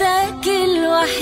حياتك الوحيد